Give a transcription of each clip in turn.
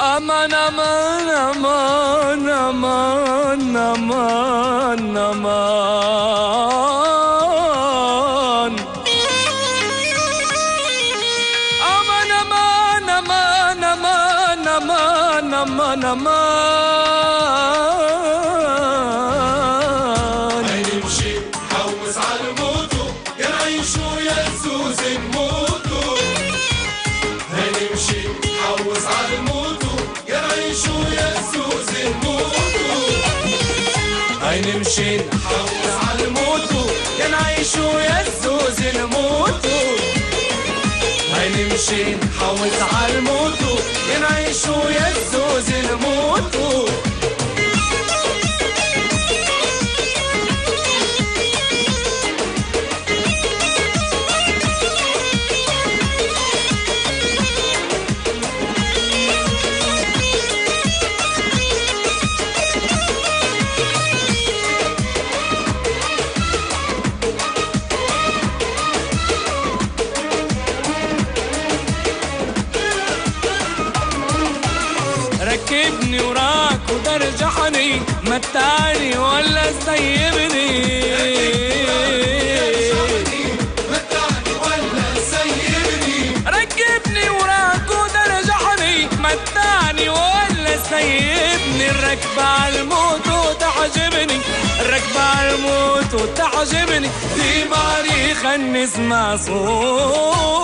Aman aman aman aman aman aman. Aman aman aman aman aman aman هنمشي نحوس على الموتو. يا نعيشو يا الزوز نموتو على الموتو. يا نعيشو يا الزوز نموتو ترجحني متعني ولا سيبني. ركبني وراك ترجحني متعني ولا سيبني. الركبة عالموت وتعجبني الركبة الموت وتعجبني. دي ماري خنس مع صوت.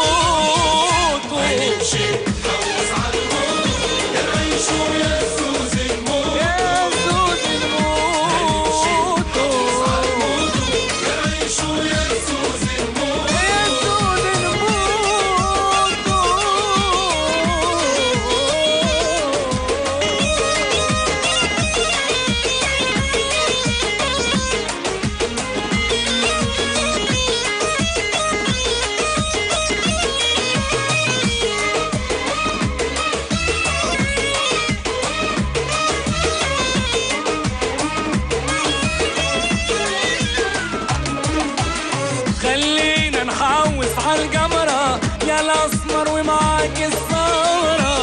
الأسمر ومعاك الصورة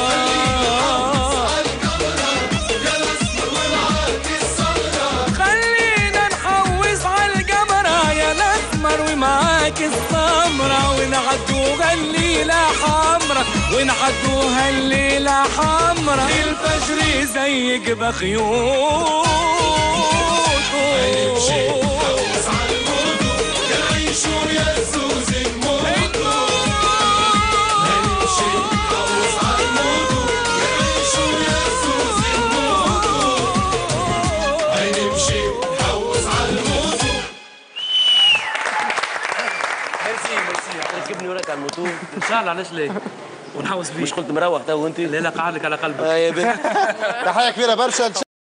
خلينا نحوس على القمره يا الأسمر ومعاك الثمرة. ونعدو هالليلة حمرة ونعدو هالليلة حمرة. للفجر زيك بخيوط. الموتور إن شاء الله علاش ليه؟ ونحوس بيه. مش قلت مروح تو انت لا لا قعد لك على قلبك آه تحيه كبيرة برشا.